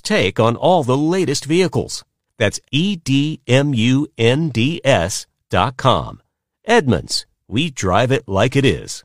take on all the latest vehicles. That's E E-D-M-U-N-D-S dot com. Edmunds, we drive it like it is.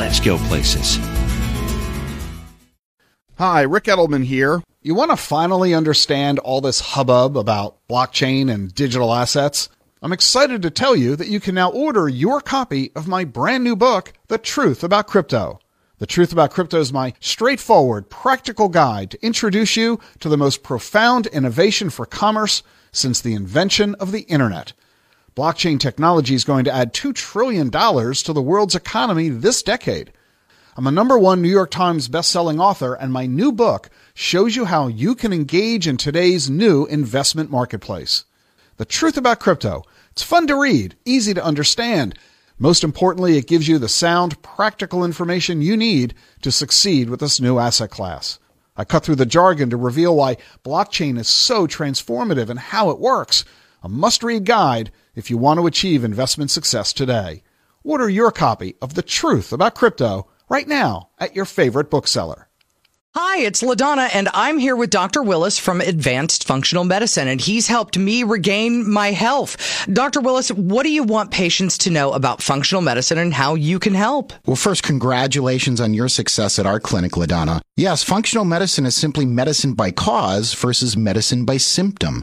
let's go places. Hi, Rick Edelman here. You want to finally understand all this hubbub about blockchain and digital assets? I'm excited to tell you that you can now order your copy of my brand new book, The Truth About Crypto. The Truth About Crypto is my straightforward, practical guide to introduce you to the most profound innovation for commerce since the invention of the internet. Blockchain technology is going to add $2 trillion to the world's economy this decade. I'm a number one New York Times bestselling author, and my new book shows you how you can engage in today's new investment marketplace. The Truth About Crypto. It's fun to read, easy to understand. Most importantly, it gives you the sound, practical information you need to succeed with this new asset class. I cut through the jargon to reveal why blockchain is so transformative and how it works. A must read guide if you want to achieve investment success today. Order your copy of The Truth About Crypto right now at your favorite bookseller. Hi, it's LaDonna, and I'm here with Dr. Willis from Advanced Functional Medicine, and he's helped me regain my health. Dr. Willis, what do you want patients to know about functional medicine and how you can help? Well, first, congratulations on your success at our clinic, LaDonna. Yes, functional medicine is simply medicine by cause versus medicine by symptom.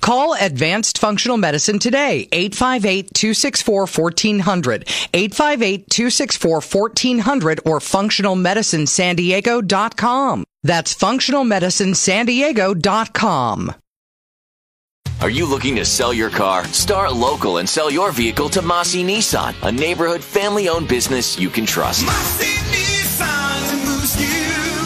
Call Advanced Functional Medicine today, 858-264-1400, 858-264-1400 or functionalmedicinesandiego.com. That's functionalmedicinesandiego.com. Are you looking to sell your car? Start local and sell your vehicle to Mossy Nissan, a neighborhood family owned business you can trust.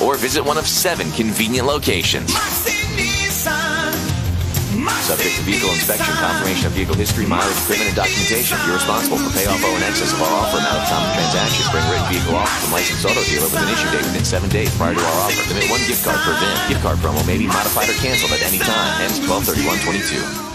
or visit one of seven convenient locations. Subject to vehicle inspection, confirmation of vehicle history, mileage, equipment, and documentation. If you're responsible for payoff owe in excess of our offer amount of time of transaction, bring written vehicle off from licensed auto dealer with an issue date within seven days prior to our offer. Limit one gift card per VIN. Gift card promo may be modified or canceled at any time. Ends 12 22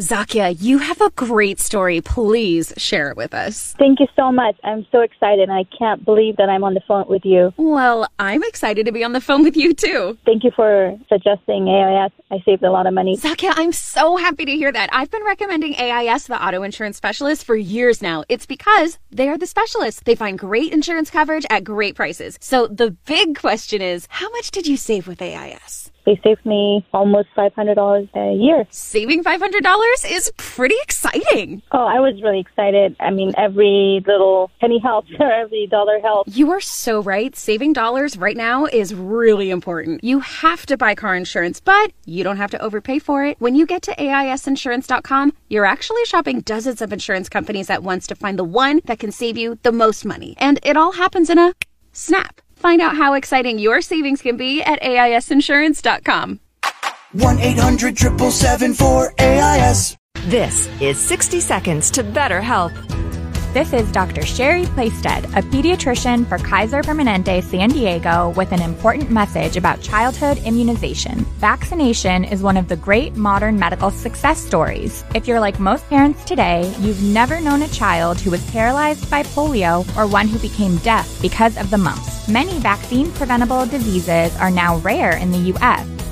Zakia, you have a great story. Please share it with us. Thank you so much. I'm so excited. I can't believe that I'm on the phone with you. Well, I'm excited to be on the phone with you too. Thank you for suggesting AIS. I saved a lot of money. Zakia, I'm so happy to hear that. I've been recommending AIS, the auto insurance specialist, for years now. It's because they are the specialists. They find great insurance coverage at great prices. So the big question is, how much did you save with AIS? They saved me almost $500 a year. Saving $500 is pretty exciting. Oh, I was really excited. I mean, every little penny helps or every dollar helps. You are so right. Saving dollars right now is really important. You have to buy car insurance, but you don't have to overpay for it. When you get to AISinsurance.com, you're actually shopping dozens of insurance companies at once to find the one that can save you the most money. And it all happens in a snap. Find out how exciting your savings can be at AISinsurance.com. 1 800 777 AIS. This is 60 Seconds to Better Health. This is Dr. Sherry Playstead, a pediatrician for Kaiser Permanente San Diego, with an important message about childhood immunization. Vaccination is one of the great modern medical success stories. If you're like most parents today, you've never known a child who was paralyzed by polio or one who became deaf because of the mumps. Many vaccine preventable diseases are now rare in the U.S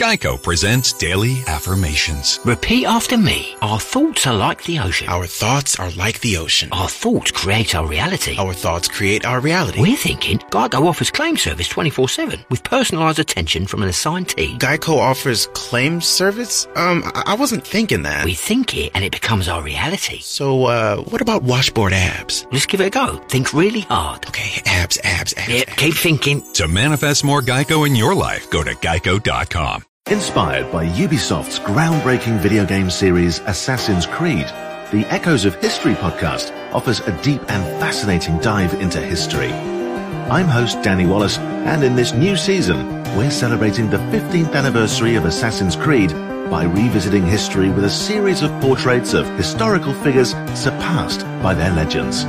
Geico presents Daily Affirmations. Repeat after me. Our thoughts are like the ocean. Our thoughts are like the ocean. Our thoughts create our reality. Our thoughts create our reality. We're thinking Geico offers claim service 24-7 with personalised attention from an assigned team. Geico offers claim service? Um, I-, I wasn't thinking that. We think it and it becomes our reality. So, uh, what about washboard abs? Just give it a go. Think really hard. Okay, abs, abs, abs. Yep, keep thinking. To manifest more Geico in your life, go to geico.com. Inspired by Ubisoft's groundbreaking video game series Assassin's Creed, the Echoes of History podcast offers a deep and fascinating dive into history. I'm host Danny Wallace, and in this new season, we're celebrating the 15th anniversary of Assassin's Creed by revisiting history with a series of portraits of historical figures surpassed by their legends.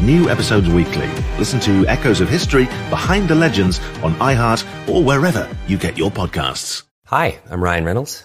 New episodes weekly. Listen to Echoes of History Behind the Legends on iHeart or wherever you get your podcasts. Hi, I'm Ryan Reynolds.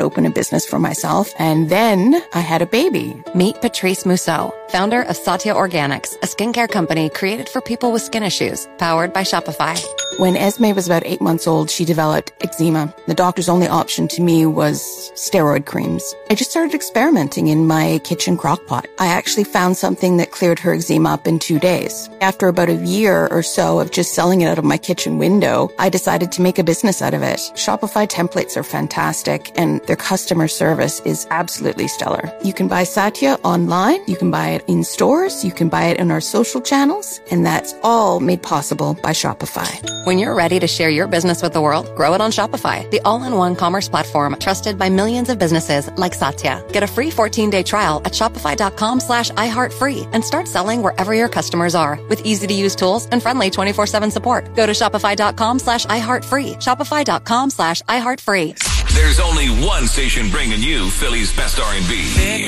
open a business for myself, and then I had a baby. Meet Patrice Mousseau, founder of Satya Organics, a skincare company created for people with skin issues, powered by Shopify. When Esme was about eight months old, she developed eczema. The doctor's only option to me was steroid creams. I just started experimenting in my kitchen crock pot. I actually found something that cleared her eczema up in two days. After about a year or so of just selling it out of my kitchen window, I decided to make a business out of it. Shopify templates are fantastic and their customer service is absolutely stellar. You can buy Satya online, you can buy it in stores, you can buy it in our social channels, and that's all made possible by Shopify. When you're ready to share your business with the world, grow it on Shopify, the all-in-one commerce platform trusted by millions of businesses like Satya. Get a free 14-day trial at shopify.com slash iHeartFree and start selling wherever your customers are with easy-to-use tools and friendly 24-7 support. Go to shopify.com slash iHeartFree. Shopify.com slash iHeartFree. There's only one station bringing you Philly's best R&B.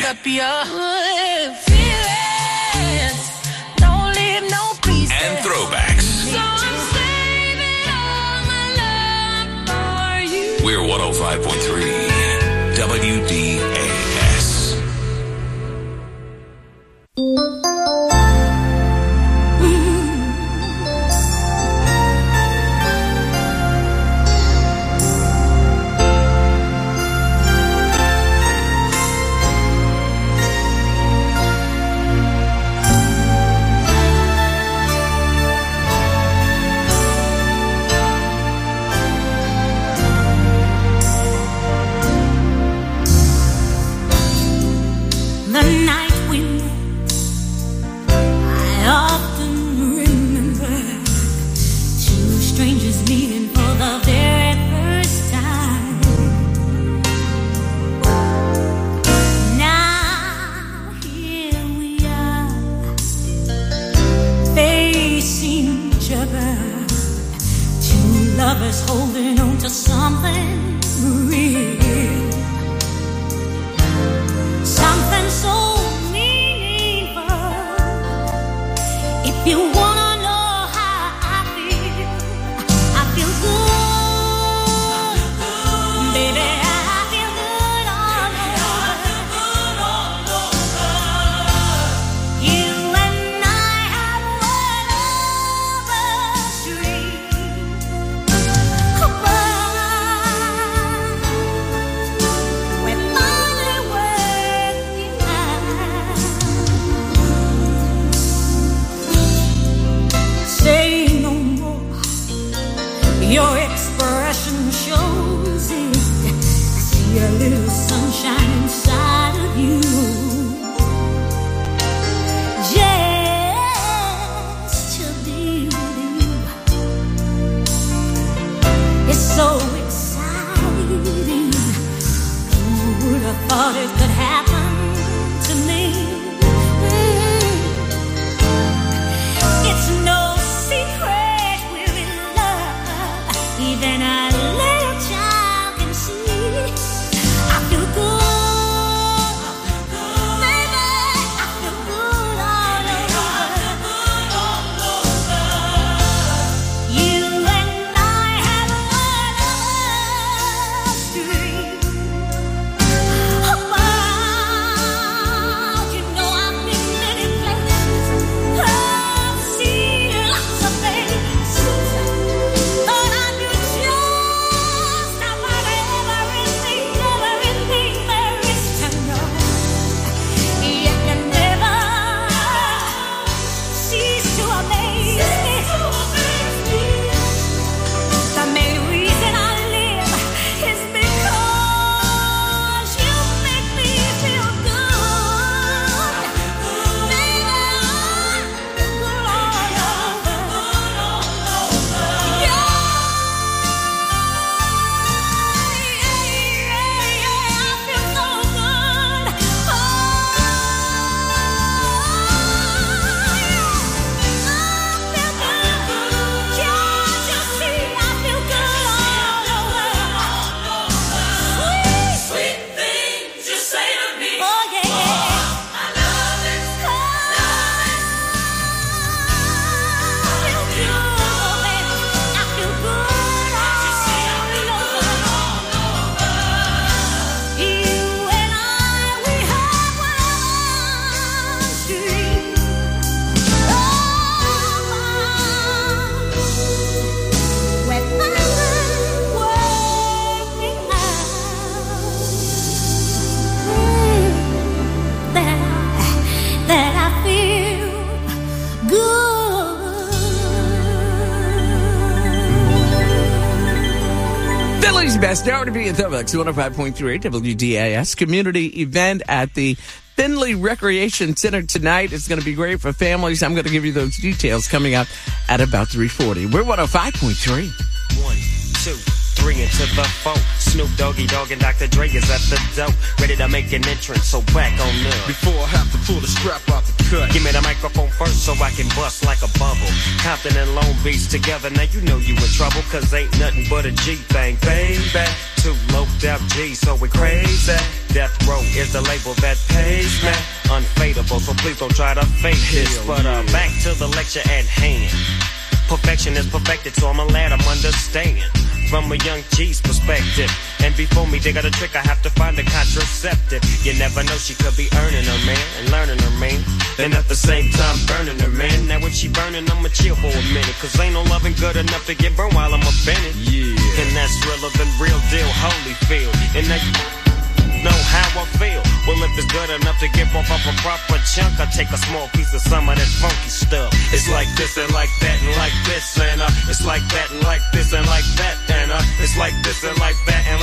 105.3 WDAS. song. A little sunshine inside of you. Philly's best hour to be at Thumbux 105.3 WDAS community event at the Finley Recreation Center tonight. It's going to be great for families. I'm going to give you those details coming up at about 340. We're 105.3. One, two, three into the four. Snoop Doggy Dogg and Dr. Dre is at the door, ready to make an entrance. So back on up. Before I have to pull the strap out the cut. Give me the microphone first so I can bust like a bubble. Compton and Long Beach together, now you know you in trouble, cause ain't nothing but a G thing, baby. Two low, up G, so we crazy. Death Row is the label that pays me. Unfadable, so please don't try to fake this. But uh, back to the lecture at hand. Perfection is perfected, so I'm a lad, I'm understand. From a young G's perspective. And before me, they got a trick, I have to find a contraceptive. You never know, she could be earning her man and learning her man. Then at the same time, burning her man. Now when she burning, I'ma chill for a minute. Cause ain't no loving good enough to get burned while I'm offended. Yeah. And that's realer than real deal, Holyfield. And now you know how I feel. Well, if it's good enough to give off a proper chunk, I take a small piece of some of that funky stuff. It's like this and like that and like this and uh, it's like that and like this and like that and uh, it's like this and like that and